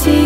city